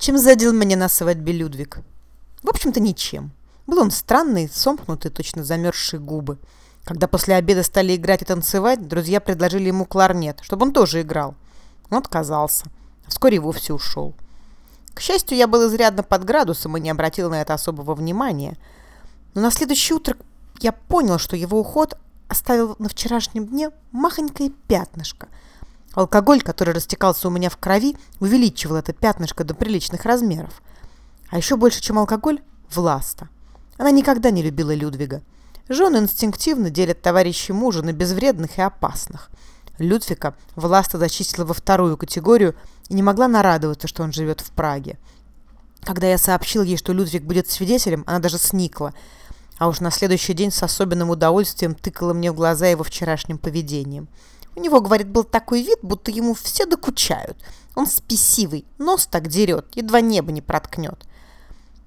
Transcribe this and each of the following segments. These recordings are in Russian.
Чем задел меня на свадьбе Людвиг? В общем-то, ничем. Был он странный, сомкнутый, точно замерзшие губы. Когда после обеда стали играть и танцевать, друзья предложили ему кларнет, чтобы он тоже играл. Он отказался. Вскоре вовсе ушел. К счастью, я был изрядно под градусом и не обратил на это особого внимания. Но на следующее утро я понял, что его уход оставил на вчерашнем дне махонькое пятнышко. Алкоголь, который растекался у меня в крови, увеличивал это пятнышко до приличных размеров. А еще больше, чем алкоголь, Власта. Она никогда не любила Людвига. Жены инстинктивно делят товарищей мужа на безвредных и опасных. Людвига Власта зачислила во вторую категорию и не могла нарадоваться, что он живет в Праге. Когда я сообщил ей, что Людвиг будет свидетелем, она даже сникла – а уж на следующий день с особенным удовольствием тыкала мне в глаза его вчерашним поведением. У него, говорит, был такой вид, будто ему все докучают. Он спесивый, нос так дерет, едва небо не проткнет.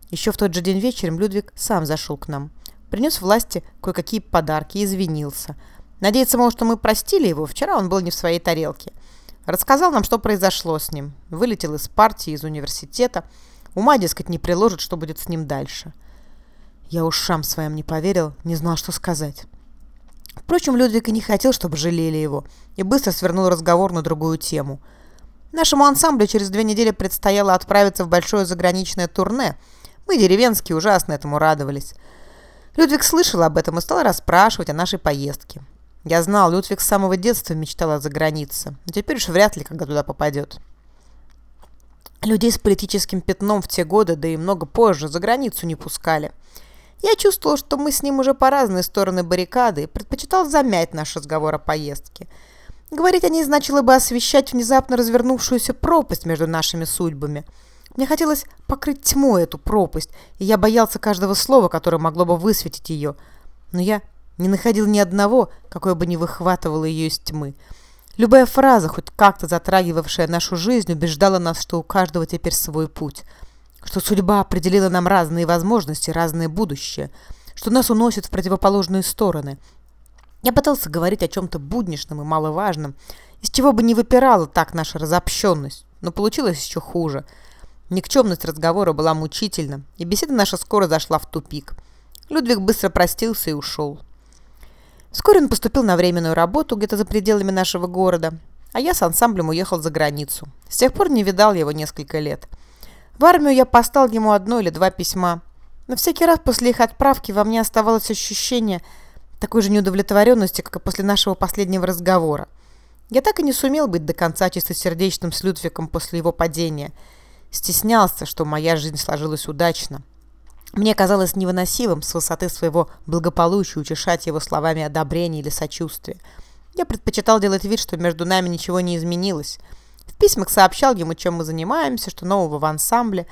Еще в тот же день вечером Людвиг сам зашел к нам. Принес власти кое-какие подарки и извинился. Надеется, мол, что мы простили его. Вчера он был не в своей тарелке. Рассказал нам, что произошло с ним. Вылетел из партии, из университета. Ума, дескать, не приложит, что будет с ним дальше. Я ушам своим не поверил, не знал, что сказать. Впрочем, Людвиг и не хотел, чтобы жалели его, и быстро свернул разговор на другую тему. Нашему ансамблю через две недели предстояло отправиться в большое заграничное турне. Мы, деревенские, ужасно этому радовались. Людвиг слышал об этом и стал расспрашивать о нашей поездке. Я знал, Людвиг с самого детства мечтал о загранице, но теперь уж вряд ли когда туда попадет. Людей с политическим пятном в те годы, да и много позже, за границу не пускали – я чувствовал, что мы с ним уже по разные стороны баррикады и предпочитал замять наш разговор о поездке. Говорить о ней значило бы освещать внезапно развернувшуюся пропасть между нашими судьбами. Мне хотелось покрыть тьмой эту пропасть, и я боялся каждого слова, которое могло бы высветить ее. Но я не находил ни одного, какое бы не выхватывало ее из тьмы. Любая фраза, хоть как-то затрагивавшая нашу жизнь, убеждала нас, что у каждого теперь свой путь – что судьба определила нам разные возможности, разное будущее, что нас уносит в противоположные стороны. Я пытался говорить о чем-то будничном и маловажном, из чего бы не выпирала так наша разобщенность, но получилось еще хуже. Никчемность разговора была мучительна, и беседа наша скоро зашла в тупик. Людвиг быстро простился и ушел. Вскоре он поступил на временную работу где-то за пределами нашего города, а я с ансамблем уехал за границу. С тех пор не видал его несколько лет – в армию я послал ему одно или два письма. Но всякий раз после их отправки во мне оставалось ощущение такой же неудовлетворенности, как и после нашего последнего разговора. Я так и не сумел быть до конца чистосердечным с Людвиком после его падения. Стеснялся, что моя жизнь сложилась удачно. Мне казалось невыносимым с высоты своего благополучия утешать его словами одобрения или сочувствия. Я предпочитал делать вид, что между нами ничего не изменилось – в письмах сообщал ему, чем мы занимаемся, что нового в ансамбле,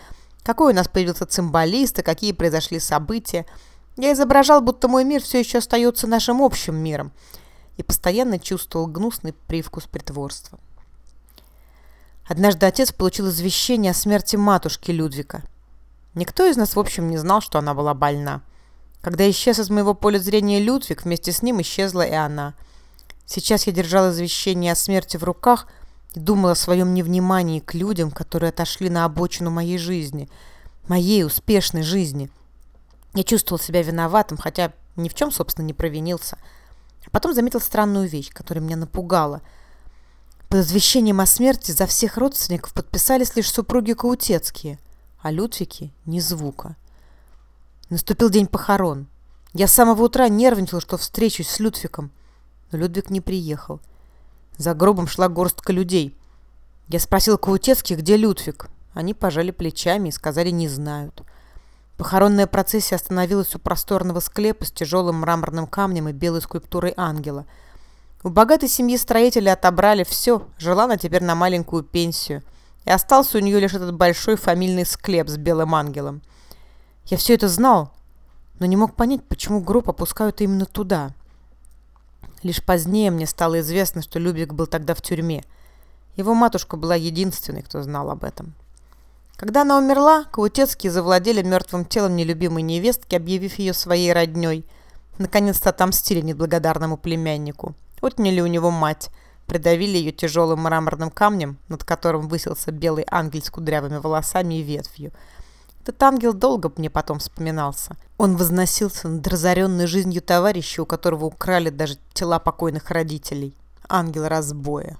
какой у нас появился цимбалист и какие произошли события. Я изображал, будто мой мир все еще остается нашим общим миром и постоянно чувствовал гнусный привкус притворства. Однажды отец получил извещение о смерти матушки Людвика. Никто из нас, в общем, не знал, что она была больна. Когда исчез из моего поля зрения Людвиг, вместе с ним исчезла и она. Сейчас я держал извещение о смерти в руках – и думал о своем невнимании к людям, которые отошли на обочину моей жизни, моей успешной жизни. Я чувствовал себя виноватым, хотя ни в чем, собственно, не провинился. А потом заметил странную вещь, которая меня напугала. Под извещением о смерти за всех родственников подписались лишь супруги Каутецкие, а Людвике ни звука. Наступил день похорон. Я с самого утра нервничал, что встречусь с Людвиком, но Людвиг не приехал – за гробом шла горстка людей. Я спросил Каутецких, где Людвиг. Они пожали плечами и сказали, не знают. Похоронная процессия остановилась у просторного склепа с тяжелым мраморным камнем и белой скульптурой ангела. У богатой семьи строители отобрали все, жила она теперь на маленькую пенсию. И остался у нее лишь этот большой фамильный склеп с белым ангелом. Я все это знал, но не мог понять, почему гроб опускают именно туда. Лишь позднее мне стало известно, что Любик был тогда в тюрьме. Его матушка была единственной, кто знал об этом. Когда она умерла, Каутецкие завладели мертвым телом нелюбимой невестки, объявив ее своей родней. Наконец-то отомстили неблагодарному племяннику. Отняли у него мать, придавили ее тяжелым мраморным камнем, над которым высился белый ангел с кудрявыми волосами и ветвью. Этот ангел долго мне потом вспоминался. Он возносился над разоренной жизнью товарища, у которого украли даже тела покойных родителей. Ангел разбоя.